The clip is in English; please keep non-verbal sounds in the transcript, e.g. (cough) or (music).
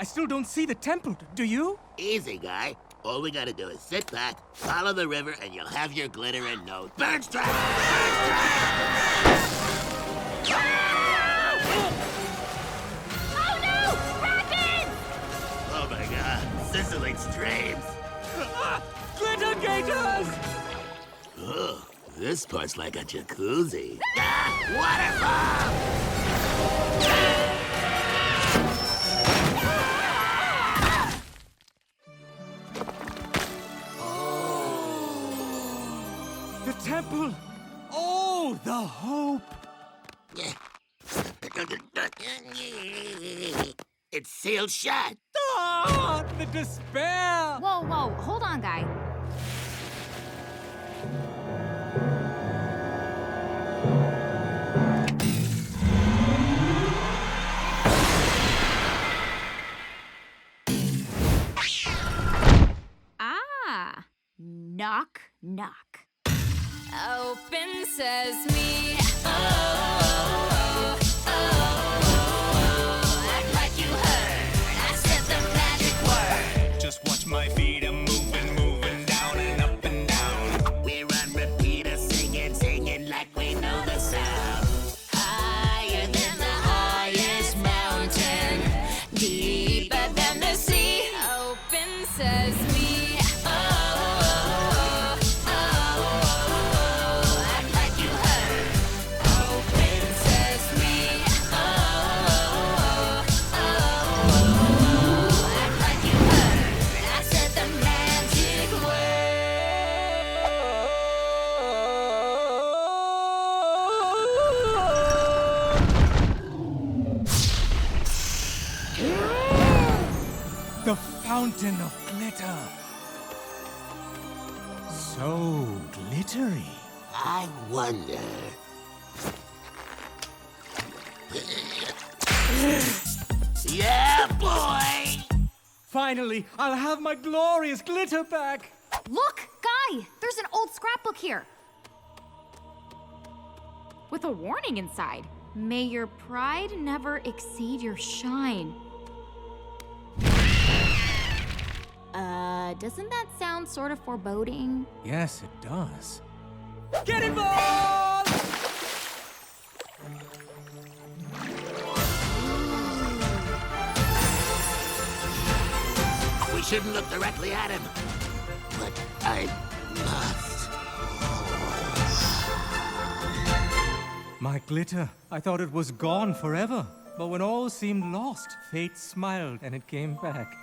I still don't see the temple. Do you? Easy, guy. All we gotta do is sit back, follow the river, and you'll have your glitter and nose. Bird strike! Bird strike! Oh no! Kraken! Oh my god, sizzling streams! Glitter Gators! Ugh, this part's like a jacuzzi. Ah, (laughs) waterfall! The temple! Oh, the hope! It's sealed shut. Ah, the despair! Whoa, whoa, hold on, guy. Ah, knock, knock. Open sesame. Oh, oh, oh, oh. Act like you heard. I said the magic word. Just watch my feet, I'm moving, moving down and up and down. We're on repeater singing, singing like we know the sound. Higher than the highest mountain. Deeper than the sea. Open sesame. The fountain of glitter. So glittery. I wonder. yeah, boy! Finally, I'll have my glorious glitter back. Look, guy, there's an old scrapbook here. With a warning inside. May your pride never exceed your shine. Uh, doesn't that sound sort of foreboding? Yes, it does. Get involved! We shouldn't look directly at him. But I must. My glitter. I thought it was gone forever. But when all seemed lost, fate smiled and it came back.